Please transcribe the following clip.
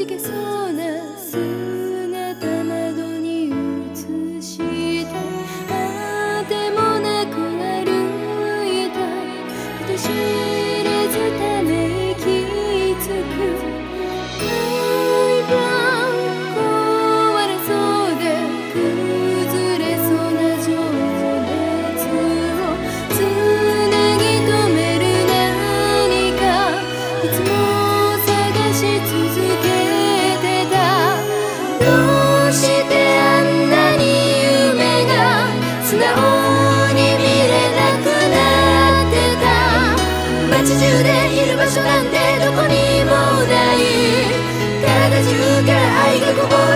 じけそうな oh